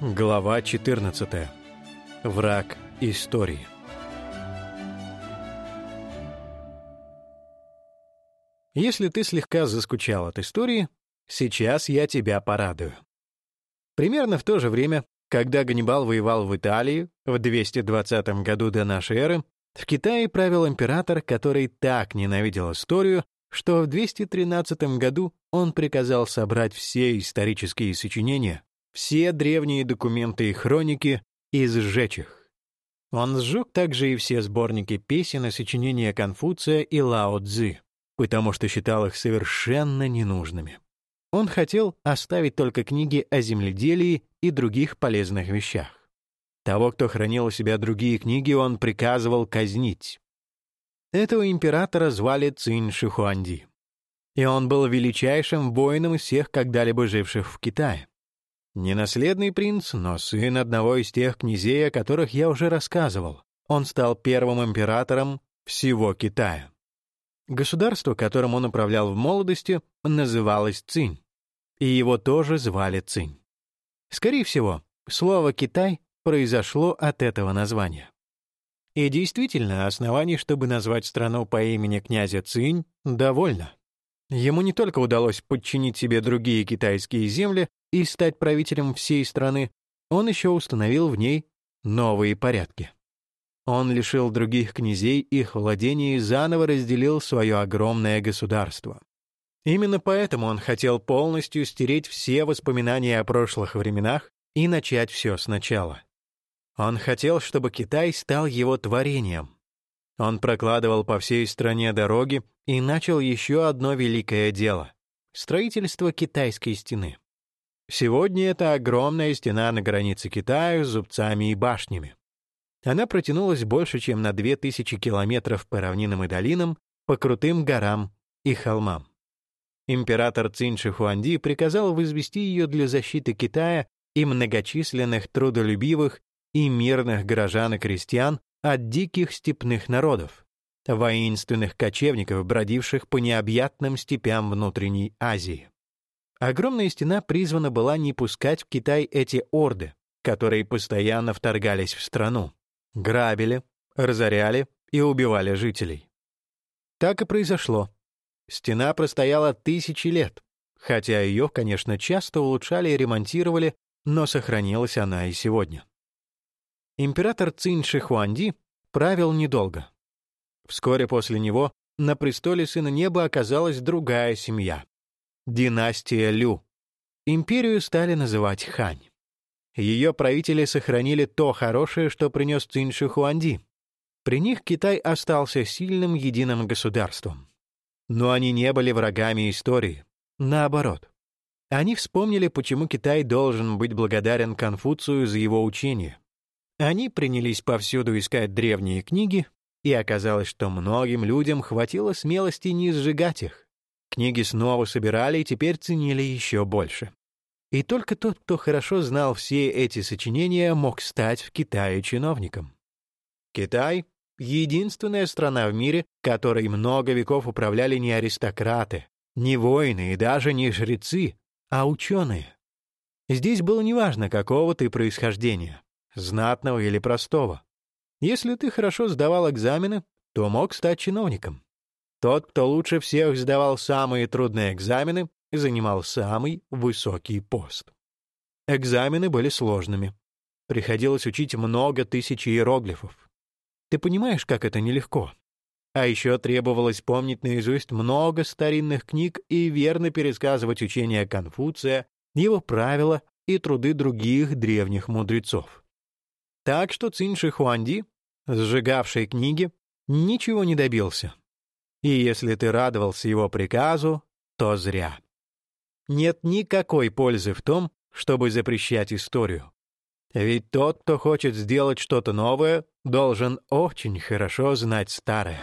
Глава 14. Враг истории. Если ты слегка заскучал от истории, сейчас я тебя порадую. Примерно в то же время, когда Ганнибал воевал в Италии в 220 году до нашей эры, в Китае правил император, который так ненавидел историю, что в 213 году он приказал собрать все исторические сочинения, все древние документы и хроники и сжечь их. Он сжег также и все сборники песен и сочинения Конфуция и Лао Цзы, потому что считал их совершенно ненужными. Он хотел оставить только книги о земледелии и других полезных вещах. Того, кто хранил у себя другие книги, он приказывал казнить. Этого императора звали Цинь Шихуанди. И он был величайшим воином всех когда-либо живших в Китае. Не наследный принц, но сын одного из тех князей, о которых я уже рассказывал. Он стал первым императором всего Китая. Государство, которым он управлял в молодости, называлось Цинь, и его тоже звали Цинь. Скорее всего, слово «Китай» произошло от этого названия. И действительно, оснований, чтобы назвать страну по имени князя Цинь, довольно. Ему не только удалось подчинить себе другие китайские земли и стать правителем всей страны, он еще установил в ней новые порядки. Он лишил других князей их владений и заново разделил свое огромное государство. Именно поэтому он хотел полностью стереть все воспоминания о прошлых временах и начать все сначала. Он хотел, чтобы Китай стал его творением. Он прокладывал по всей стране дороги и начал еще одно великое дело — строительство китайской стены. Сегодня это огромная стена на границе Китая с зубцами и башнями. Она протянулась больше, чем на 2000 километров по равнинам и долинам, по крутым горам и холмам. Император Цинь Шихуанди приказал возвести ее для защиты Китая и многочисленных трудолюбивых и мирных горожан и крестьян от диких степных народов, воинственных кочевников, бродивших по необъятным степям внутренней Азии. Огромная стена призвана была не пускать в Китай эти орды, которые постоянно вторгались в страну грабили, разоряли и убивали жителей. Так и произошло. Стена простояла тысячи лет, хотя ее, конечно, часто улучшали и ремонтировали, но сохранилась она и сегодня. Император Цинь Шихуанди правил недолго. Вскоре после него на престоле Сына Неба оказалась другая семья — династия Лю. Империю стали называть Хань. Ее правители сохранили то хорошее, что принес Цинь Шихуанди. При них Китай остался сильным единым государством. Но они не были врагами истории. Наоборот. Они вспомнили, почему Китай должен быть благодарен Конфуцию за его учение. Они принялись повсюду искать древние книги, и оказалось, что многим людям хватило смелости не сжигать их. Книги снова собирали и теперь ценили еще больше. И только тот, кто хорошо знал все эти сочинения, мог стать в Китае чиновником. Китай — единственная страна в мире, которой много веков управляли не аристократы, не воины и даже не жрецы, а ученые. Здесь было неважно, какого ты происхождения, знатного или простого. Если ты хорошо сдавал экзамены, то мог стать чиновником. Тот, кто лучше всех сдавал самые трудные экзамены, занимал самый высокий пост. Экзамены были сложными. Приходилось учить много тысяч иероглифов. Ты понимаешь, как это нелегко? А еще требовалось помнить наизусть много старинных книг и верно пересказывать учения Конфуция, его правила и труды других древних мудрецов. Так что Цинь Шихуанди, сжигавший книги, ничего не добился. И если ты радовался его приказу, то зря. Нет никакой пользы в том, чтобы запрещать историю. Ведь тот, кто хочет сделать что-то новое, должен очень хорошо знать старое.